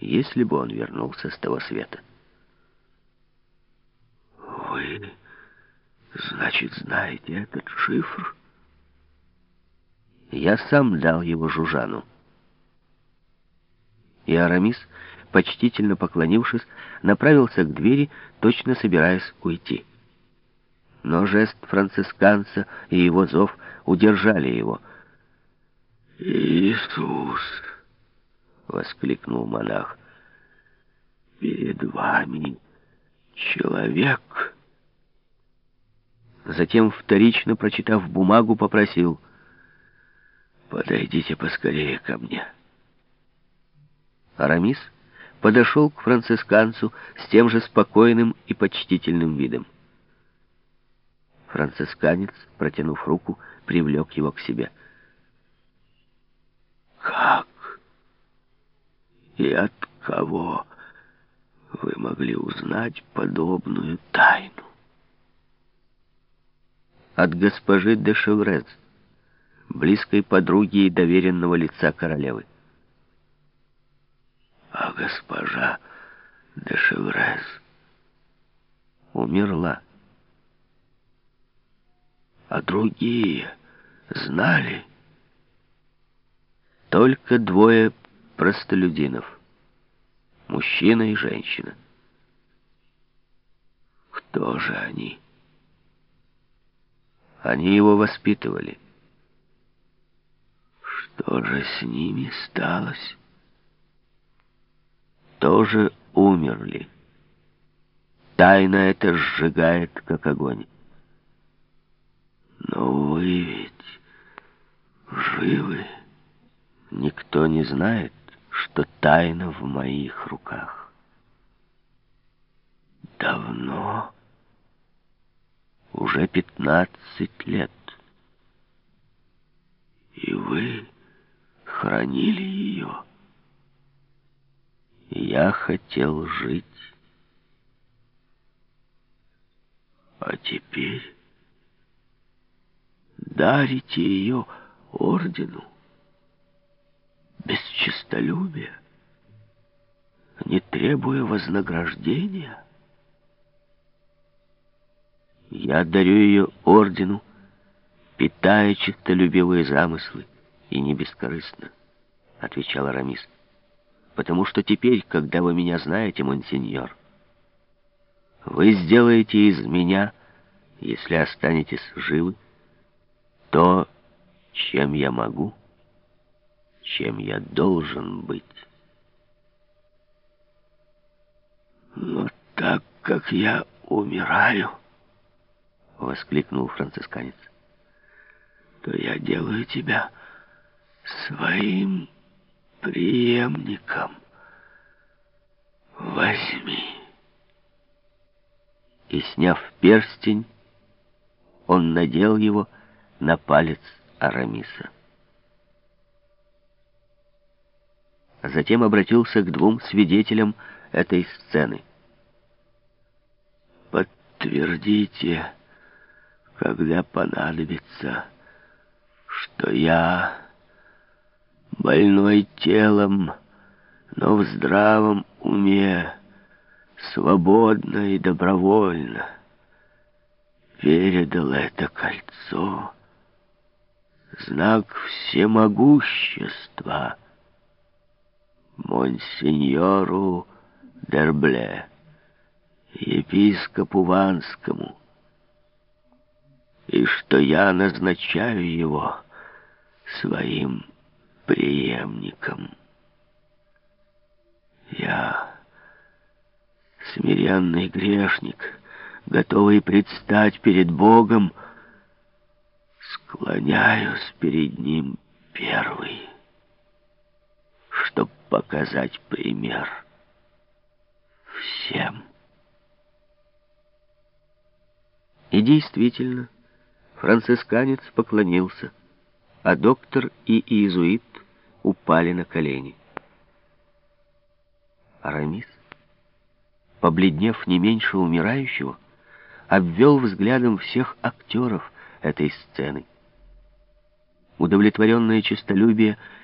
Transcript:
если бы он вернулся с того света. «Вы, значит, знаете этот шифр?» Я сам дал его Жужану. И Арамис, почтительно поклонившись, направился к двери, точно собираясь уйти. Но жест францисканца и его зов удержали его. «Иисус!» — воскликнул монах. «Перед вами человек!» Затем, вторично прочитав бумагу, попросил «Подойдите поскорее ко мне». Арамис подошел к францисканцу с тем же спокойным и почтительным видом. Францисканец, протянув руку, привлек его к себе. «Как и от кого вы могли узнать подобную тайну?» «От госпожи де Шеврез, близкой подруги и доверенного лица королевы» а госпожа де Шеврез умерла. А другие знали? Только двое простолюдинов. Мужчина и женщина. Кто же они? Они его воспитывали. Что же с ними сталось? тоже умерли. Тайна это сжигает, как огонь. Но вы ведь живы. Никто не знает, что тайна в моих руках. Давно? Уже пятнадцать лет. И вы хранили ее? Я хотел жить. А теперь дарите ее ордену без честолюбия, не требуя вознаграждения. Я дарю ее ордену, питая честолюбивые замыслы, и не бескорыстно, — отвечал Арамис потому что теперь, когда вы меня знаете, монсеньор, вы сделаете из меня, если останетесь живы, то, чем я могу, чем я должен быть. Но так как я умираю, — воскликнул францисканец, — то я делаю тебя своим преемником. Возьми. И, сняв перстень, он надел его на палец Арамиса. Затем обратился к двум свидетелям этой сцены. «Подтвердите, когда понадобится, что я больной телом, но в здравом уме, свободно и добровольно, передал это кольцо, знак всемогущества, монсеньору Дербле, епископу Ванскому, и что я назначаю его своим преемником. Я смиренный грешник, готовый предстать перед Богом, склоняюсь перед Ним первый, показать пример всем. И действительно, францисканец поклонился, а доктор и иезуит упали на колени. Арамис, побледнев не меньше умирающего, обвел взглядом всех актеров этой сцены. Удовлетворенное честолюбие